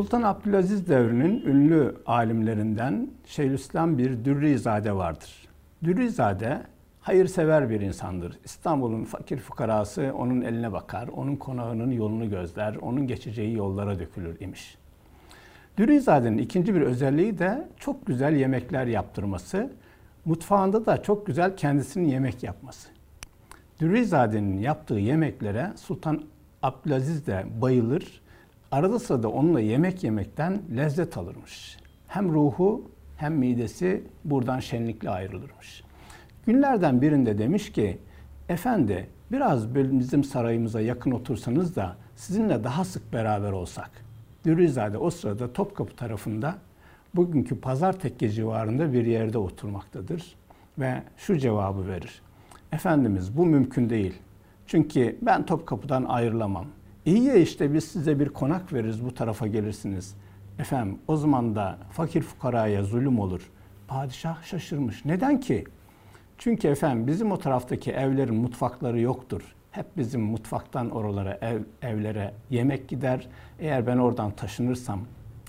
Sultan Abdülaziz devrinin ünlü alimlerinden Şeyhülislam bir Dürrizade vardır. Dürrizade hayırsever bir insandır. İstanbul'un fakir fukarası onun eline bakar, onun konağının yolunu gözler, onun geçeceği yollara dökülür imiş. Dürrizade'nin ikinci bir özelliği de çok güzel yemekler yaptırması, mutfağında da çok güzel kendisinin yemek yapması. Dürrizade'nin yaptığı yemeklere Sultan Abdülaziz de bayılır. Arada sırada onunla yemek yemekten lezzet alırmış. Hem ruhu hem midesi buradan şenlikle ayrılırmış. Günlerden birinde demiş ki, efendi biraz bizim sarayımıza yakın otursanız da sizinle daha sık beraber olsak. Dürrizade o sırada Topkapı tarafında bugünkü Pazar Tekke civarında bir yerde oturmaktadır ve şu cevabı verir. Efendimiz bu mümkün değil. Çünkü ben Topkapı'dan ayrılamam. İyi ya işte biz size bir konak veririz bu tarafa gelirsiniz. Efendim o zaman da fakir fukaraya zulüm olur. Padişah şaşırmış. Neden ki? Çünkü efendim bizim o taraftaki evlerin mutfakları yoktur. Hep bizim mutfaktan oralara, ev, evlere yemek gider. Eğer ben oradan taşınırsam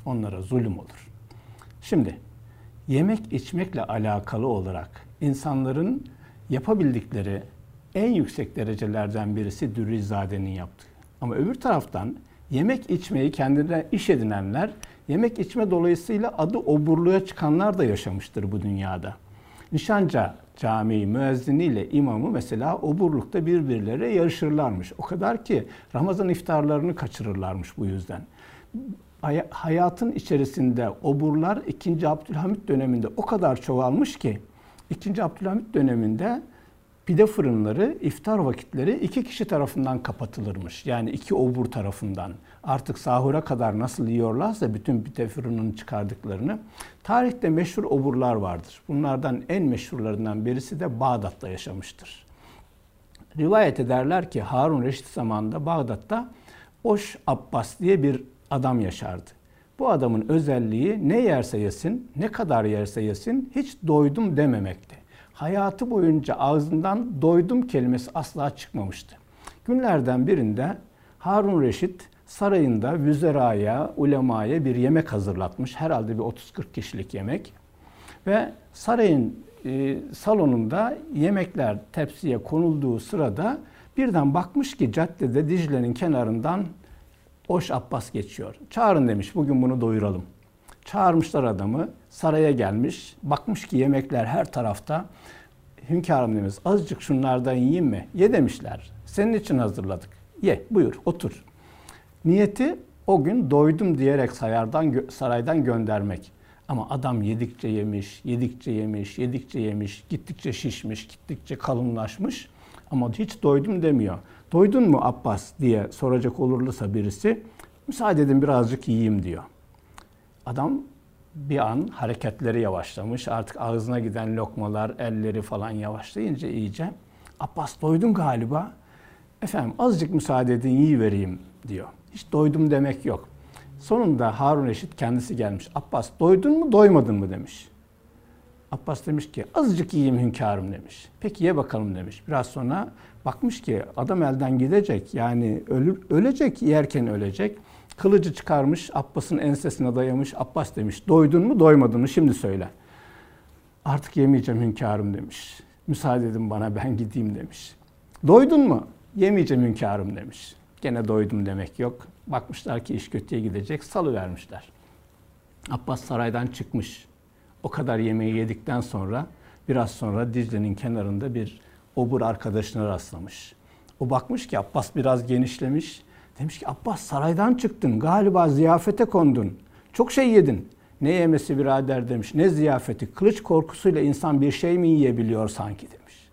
onlara zulüm olur. Şimdi yemek içmekle alakalı olarak insanların yapabildikleri en yüksek derecelerden birisi Dürrizade'nin yaptığı. Ama öbür taraftan yemek içmeyi kendine iş edinenler, yemek içme dolayısıyla adı oburluğa çıkanlar da yaşamıştır bu dünyada. Nişanca Camii müezziniyle imamı mesela oburlukta birbirlere yarışırlarmış. O kadar ki Ramazan iftarlarını kaçırırlarmış bu yüzden. Hayatın içerisinde oburlar 2. Abdülhamit döneminde o kadar çoğalmış ki 2. Abdülhamit döneminde pide fırınları iftar vakitleri iki kişi tarafından kapatılırmış. Yani iki obur tarafından. Artık sahura kadar nasıl yiyorlarsa bütün pide fırının çıkardıklarını. Tarihte meşhur oburlar vardır. Bunlardan en meşhurlarından birisi de Bağdat'ta yaşamıştır. Rivayet ederler ki Harun Reşit zamanında Bağdat'ta Oş Abbas diye bir adam yaşardı. Bu adamın özelliği ne yerse yesin, ne kadar yerse yesin hiç doydum dememekti hayatı boyunca ağzından doydum kelimesi asla çıkmamıştı. Günlerden birinde Harun Reşit sarayında vüzeraya, ulemaya bir yemek hazırlatmış. Herhalde bir 30-40 kişilik yemek. Ve sarayın e, salonunda yemekler tepsiye konulduğu sırada birden bakmış ki caddede Dicle'nin kenarından Oş Abbas geçiyor. Çağırın demiş bugün bunu doyuralım. Çağırmışlar adamı. Saraya gelmiş. Bakmış ki yemekler her tarafta. Hünkârım demiş azıcık şunlardan yiyeyim mi? Ye demişler. Senin için hazırladık. Ye buyur otur. Niyeti o gün doydum diyerek sayardan, saraydan göndermek. Ama adam yedikçe yemiş, yedikçe yemiş, yedikçe yemiş, gittikçe şişmiş, gittikçe kalınlaşmış. Ama hiç doydum demiyor. Doydun mu Abbas diye soracak olursa birisi, müsaade edin birazcık yiyeyim diyor. Adam bir an hareketleri yavaşlamış. Artık ağzına giden lokmalar, elleri falan yavaşlayınca iyice Abbas doydun galiba. Efendim azıcık müsaade edin iyi vereyim diyor. Hiç doydum demek yok. Sonunda Harun Reşit kendisi gelmiş. Abbas doydun mu doymadın mı demiş. Abbas demiş ki azıcık yiyeyim hünkârım demiş. Peki ye bakalım demiş. Biraz sonra bakmış ki adam elden gidecek yani ölür, ölecek yerken ölecek. Kılıcı çıkarmış, Abbas'ın ensesine dayamış. Abbas demiş, doydun mu doymadın mı şimdi söyle. Artık yemeyeceğim hünkârım demiş. Müsaade edin bana ben gideyim demiş. Doydun mu? Yemeyeceğim hünkârım demiş. Gene doydum demek yok. Bakmışlar ki iş kötüye gidecek, salı vermişler. Abbas saraydan çıkmış. O kadar yemeği yedikten sonra biraz sonra Dicle'nin kenarında bir obur arkadaşına rastlamış. O bakmış ki Abbas biraz genişlemiş. Demiş ki Abbas saraydan çıktın galiba ziyafete kondun. Çok şey yedin. Ne yemesi birader demiş ne ziyafeti. Kılıç korkusuyla insan bir şey mi yiyebiliyor sanki demiş.